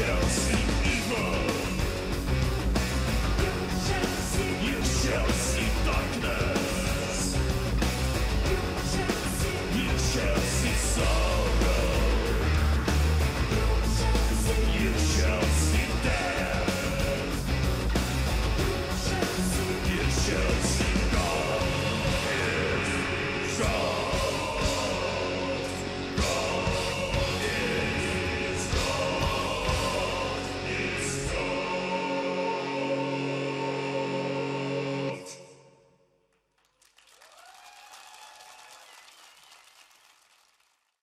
shows.